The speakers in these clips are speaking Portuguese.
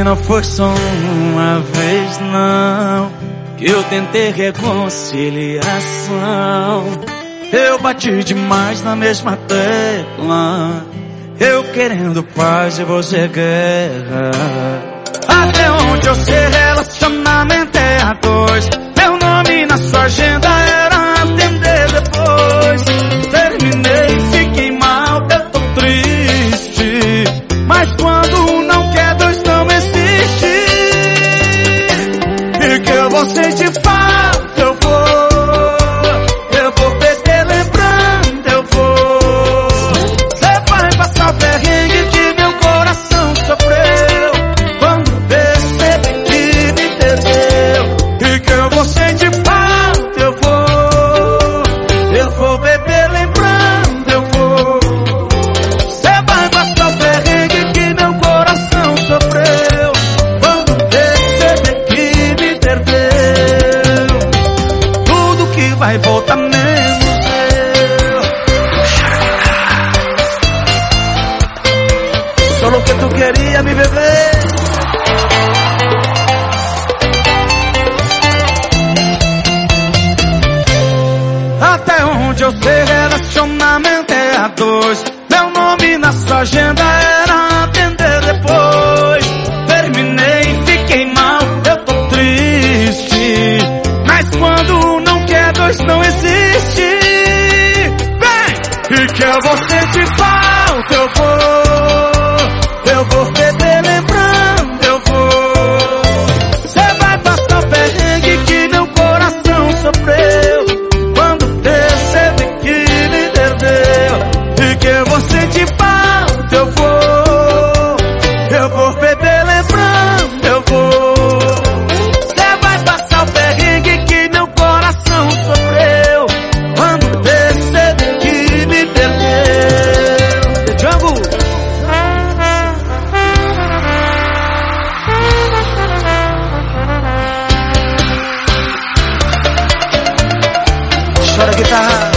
Não foi só uma vez não. Que eu tentei reconciliação. Eu bati demais na mesma tecla. Eu querendo paz e você guerra. Até onde eu sei relacionamento é a dois. Meu nome na sua agenda era atender depois. Terminei, fiquei mal, eu tô triste. Mas quando vai voltar menos eu Só o que tu queria me beber. Até onde eu sei relacionamento é a dois. Meu nome na sua agenda era não quer existe. Vem! E que eu vou sentir falta, eu vou. Eu vou beber lembrando, eu vou. Você vai passar o perrengue que meu coração sofreu. Quando perceber que me perdeu E que eu vou sentir falta, eu vou guitarra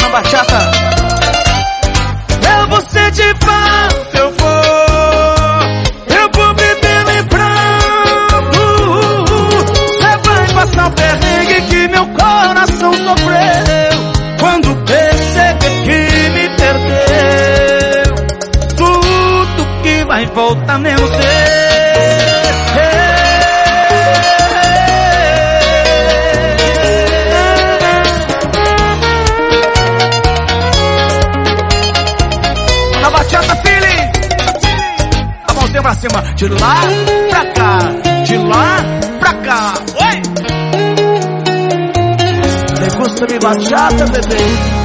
Na bachata. Eu vou sentir falta, eu vou. Eu vou beber lembrando Você vai passar o perrengue que meu coração sofreu. Quando perceber que me perdeu. Tudo que vai voltar menos Na bachata, feeling! A mãozinha pra cima, de lá pra cá, de lá pra cá. Oi! Degusta-me bachata, bebê.